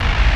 you